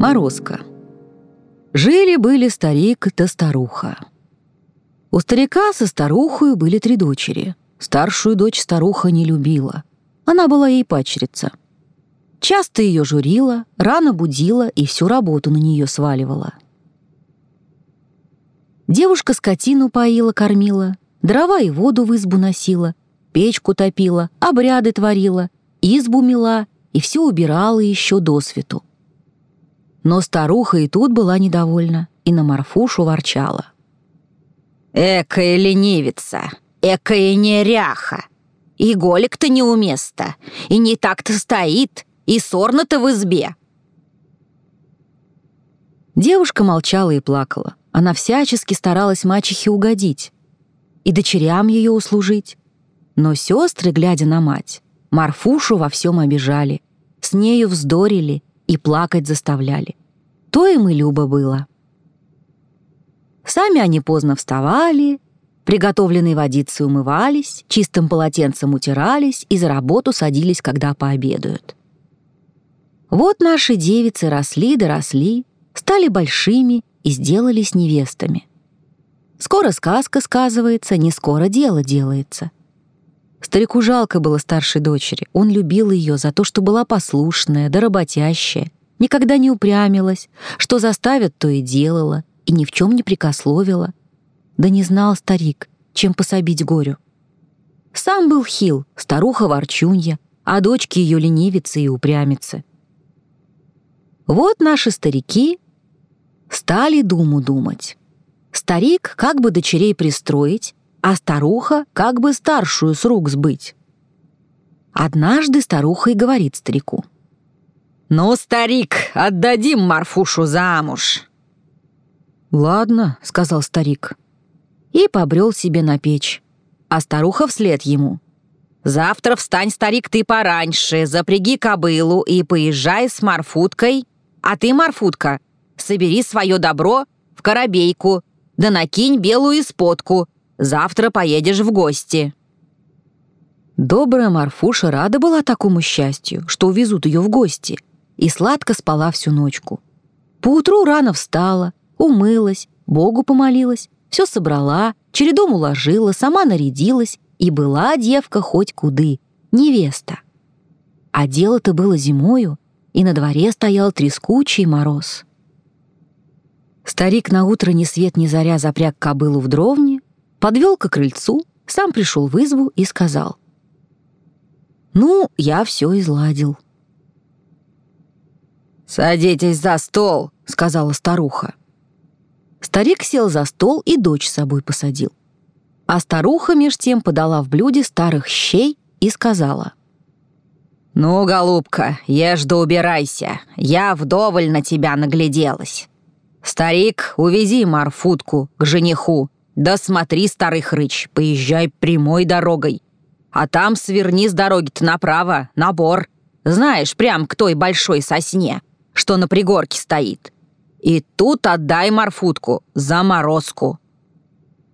Морозко. Жили-были старик да старуха. У старика со старухой были три дочери. Старшую дочь старуха не любила. Она была ей пачерица. Часто ее журила, рано будила и всю работу на нее сваливала. Девушка скотину поила, кормила, дрова и воду в избу носила, печку топила, обряды творила, избу мела и все убирала еще до свету. Но старуха и тут была недовольна и на Марфушу ворчала. «Экая ленивица, экая неряха! И голик-то неуместо, и не так-то стоит, и сорно-то в избе!» Девушка молчала и плакала. Она всячески старалась мачехе угодить и дочерям ее услужить. Но сестры, глядя на мать, Марфушу во всем обижали, с нею вздорили и плакать заставляли. То им и любо было. Сами они поздно вставали, приготовленной водицей умывались, чистым полотенцем утирались и за работу садились, когда пообедают. Вот наши девицы росли доросли, стали большими и сделались невестами. Скоро сказка сказывается, не скоро дело делается. Старику жалко было старшей дочери. Он любил ее за то, что была послушная, да работящая, никогда не упрямилась, что заставят, то и делала, и ни в чем не прикословила. Да не знал старик, чем пособить горю. Сам был хил, старуха ворчунья, а дочки ее ленивицы и упрямицы. Вот наши старики Стали думу думать. Старик как бы дочерей пристроить, а старуха как бы старшую с рук сбыть. Однажды старуха и говорит старику. «Ну, старик, отдадим Марфушу замуж!» «Ладно», — сказал старик. И побрел себе на печь, а старуха вслед ему. «Завтра встань, старик, ты пораньше, запряги кобылу и поезжай с Марфуткой. А ты, Марфутка, собери свое добро в коробейку, да накинь белую исподку. Завтра поедешь в гости». Добрая Марфуша рада была такому счастью, что увезут ее в гости, и сладко спала всю ночку. Поутру рано встала, умылась, Богу помолилась, все собрала, чередом уложила, сама нарядилась, и была девка хоть куды, невеста. А дело-то было зимою, и на дворе стоял трескучий мороз. Старик на утро ни свет ни заря запряг кобылу в дровне, подвел к крыльцу, сам пришел в избу и сказал. «Ну, я все изладил». «Садитесь за стол», — сказала старуха. Старик сел за стол и дочь с собой посадил. А старуха меж тем подала в блюде старых щей и сказала. «Ну, голубка, ешь да убирайся, я вдоволь на тебя нагляделась. «Старик, увези Марфутку к жениху. Да смотри, старый хрыч, поезжай прямой дорогой. А там сверни с дороги-то направо, на бор. Знаешь, прям к той большой сосне, что на пригорке стоит. И тут отдай Марфутку за морозку».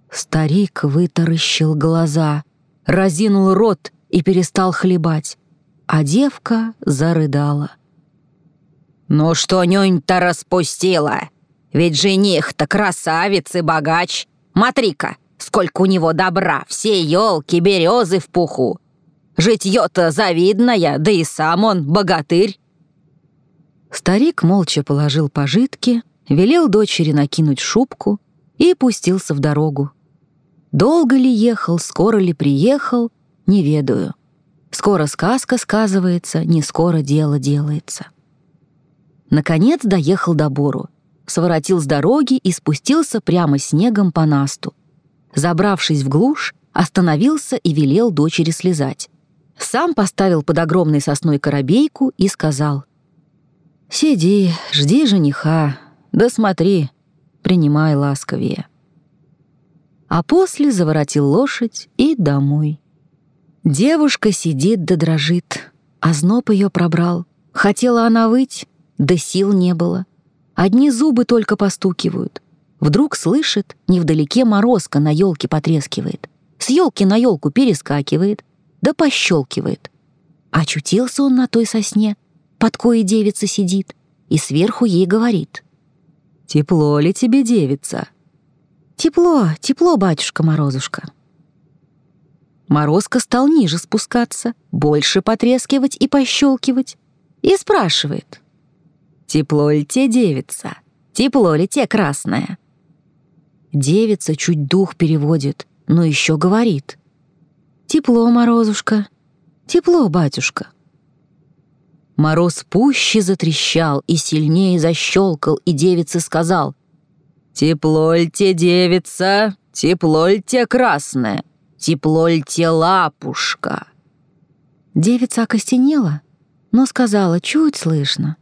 Старик вытаращил глаза, разинул рот и перестал хлебать, а девка зарыдала. «Ну что нюнь-то распустила? Ведь жених-то красавец и богач. Смотри-ка, сколько у него добра, все елки, березы в пуху. Житье-то завидное, да и сам он богатырь. Старик молча положил пожитки, велел дочери накинуть шубку и пустился в дорогу. Долго ли ехал, скоро ли приехал, не ведаю. Скоро сказка сказывается, не скоро дело делается. Наконец доехал до Бору своротил с дороги и спустился прямо снегом по насту. Забравшись в глушь, остановился и велел дочери слезать. Сам поставил под огромной сосной коробейку и сказал. «Сиди, жди жениха, да смотри, принимай ласковее». А после заворотил лошадь и домой. Девушка сидит да дрожит, а зноб ее пробрал. Хотела она выть, да сил не было — Одни зубы только постукивают. Вдруг слышит, невдалеке морозка на елке потрескивает. С елки на елку перескакивает, да пощелкивает. Очутился он на той сосне, под коей девица сидит. и сверху ей говорит. «Тепло ли тебе, девица?» «Тепло, тепло, батюшка-морозушка». Морозко стал ниже спускаться, больше потрескивать и пощелкивать, и спрашивает. «Тепло ли те, девица? Тепло ли те, красная?» Девица чуть дух переводит, но еще говорит. «Тепло, Морозушка, тепло, батюшка». Мороз пуще затрещал и сильнее защелкал, и девице сказал. «Тепло ль те, девица, тепло ль те, красная, тепло ль те, лапушка?» Девица окостенела, но сказала чуть слышно.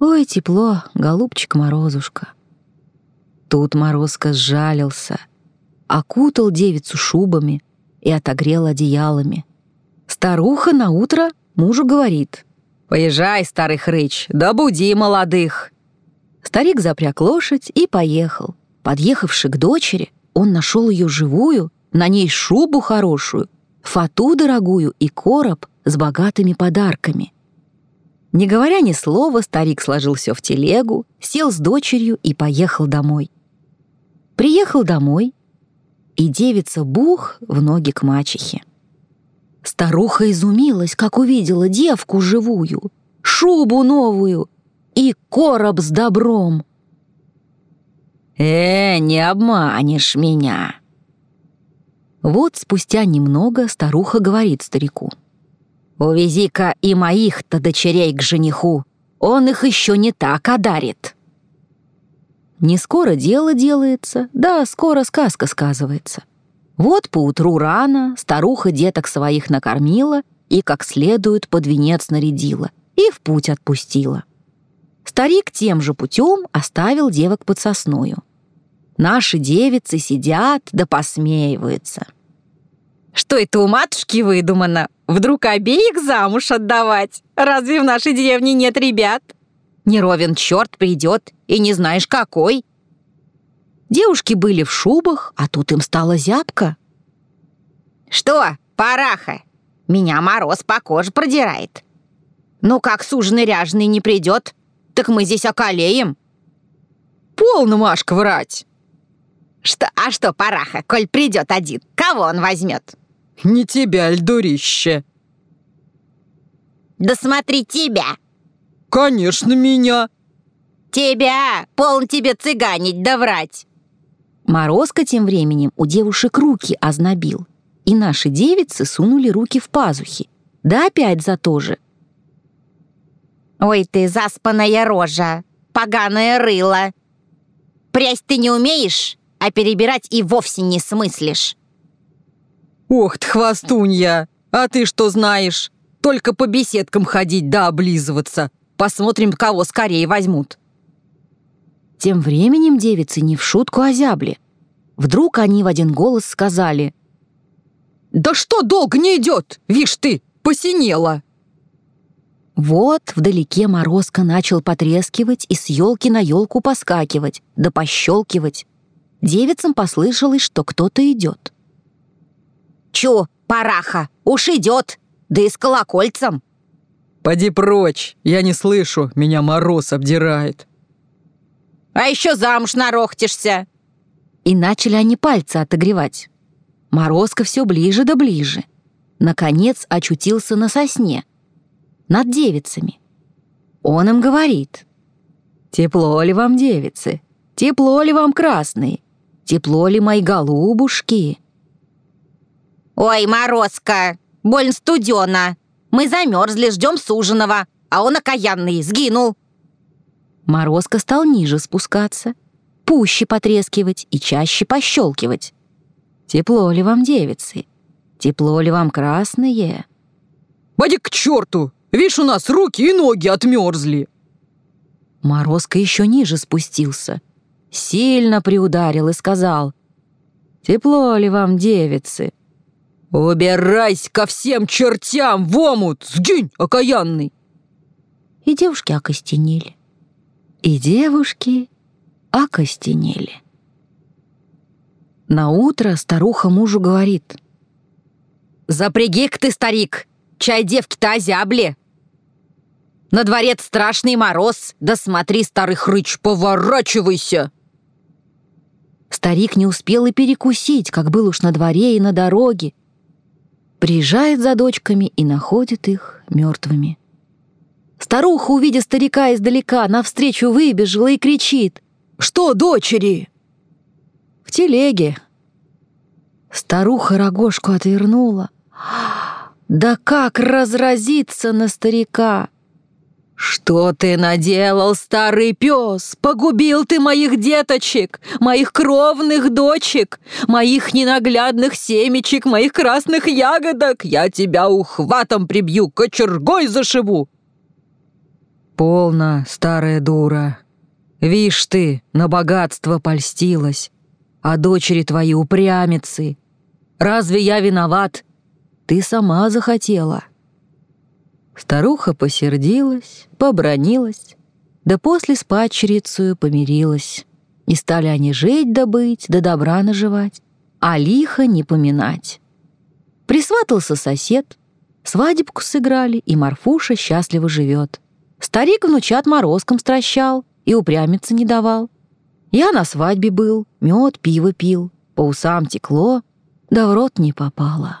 «Ой, тепло, голубчик Морозушка». Тут Морозко сжалился, окутал девицу шубами и отогрел одеялами. Старуха на утро мужу говорит. «Поезжай, старый хрыч, да буди молодых!» Старик запряг лошадь и поехал. Подъехавши к дочери, он нашел ее живую, на ней шубу хорошую, фату дорогую и короб с богатыми подарками. Не говоря ни слова, старик сложил все в телегу, сел с дочерью и поехал домой. Приехал домой, и девица бух в ноги к мачехе. Старуха изумилась, как увидела девку живую, шубу новую и короб с добром. «Э, не обманешь меня!» Вот спустя немного старуха говорит старику. «Увези-ка и моих-то дочерей к жениху, он их еще не так одарит». Не скоро дело делается, да скоро сказка сказывается. Вот поутру рано старуха деток своих накормила и как следует под венец нарядила и в путь отпустила. Старик тем же путем оставил девок под сосною. Наши девицы сидят да посмеиваются. «Что это у матушки выдумано? Вдруг обеих замуж отдавать? Разве в нашей деревне нет ребят?» Неровен черт придет, и не знаешь какой. Девушки были в шубах, а тут им стало зябко. Что, параха? Меня мороз по коже продирает. Ну как суженый ряженый не придет, так мы здесь околеем. Полно, Машка, врать. Что, а что, параха, коль придет один, кого он возьмет? Не тебя, льдурище. Да смотри тебя, «Конечно, меня!» «Тебя! Полн тебе цыганить да врать!» Морозко тем временем у девушек руки ознобил, и наши девицы сунули руки в пазухи. Да опять за то же. «Ой ты, заспанная рожа! Поганое рыло! Прясть ты не умеешь, а перебирать и вовсе не смыслишь!» «Ох ты! А ты что знаешь? Только по беседкам ходить да облизываться!» Посмотрим, кого скорее возьмут». Тем временем девицы не в шутку озябли. Вдруг они в один голос сказали. «Да что долго не идет? Вишь ты, посинела!» Вот вдалеке морозка начал потрескивать и с елки на елку поскакивать, да пощелкивать. Девицам послышалось, что кто-то идет. «Чу, параха, уж идет, да и с колокольцем!» «Поди прочь! Я не слышу, меня мороз обдирает!» «А еще замуж нарохтишься!» И начали они пальцы отогревать. Морозко все ближе да ближе. Наконец очутился на сосне. Над девицами. Он им говорит. «Тепло ли вам, девицы? Тепло ли вам, красные? Тепло ли, мои голубушки?» «Ой, Морозко, больно студено!» Мы замерзли, ждем суженого, а он окаянный, сгинул». Морозко стал ниже спускаться, пуще потрескивать и чаще пощелкивать. «Тепло ли вам, девицы? Тепло ли вам, красные?» «Поди к черту! Видишь, у нас руки и ноги отмерзли!» Морозко еще ниже спустился, сильно приударил и сказал, «Тепло ли вам, девицы? «Убирайся ко всем чертям в омут! Сгинь, окаянный!» И девушки окостенели. И девушки окостенели. На утро старуха мужу говорит. «Запряги-ка ты, старик! Чай девки-то озябли!» На дворе страшный мороз. Да смотри, старый хрыч, поворачивайся!» Старик не успел и перекусить, как был уж на дворе и на дороге. Приезжает за дочками и находит их мертвыми. Старуха, увидя старика издалека, навстречу выбежала и кричит. «Что, дочери?» «В телеге». Старуха рогожку отвернула. «Да как разразиться на старика!» «Что ты наделал, старый пес? Погубил ты моих деточек, моих кровных дочек, моих ненаглядных семечек, моих красных ягодок! Я тебя ухватом прибью, кочергой зашибу!» «Полно, старая дура. Вишь ты, на богатство польстилась, а дочери твои упрямицы. Разве я виноват? Ты сама захотела». Старуха посердилась, побронилась, да после с падчерицею помирилась. И стали они жить да быть, да добра наживать, а лихо не поминать. Присватался сосед, свадебку сыграли, и Марфуша счастливо живет. Старик внучат морозком стращал и упрямиться не давал. Я на свадьбе был, мед, пиво пил, по усам текло, да в рот не попало.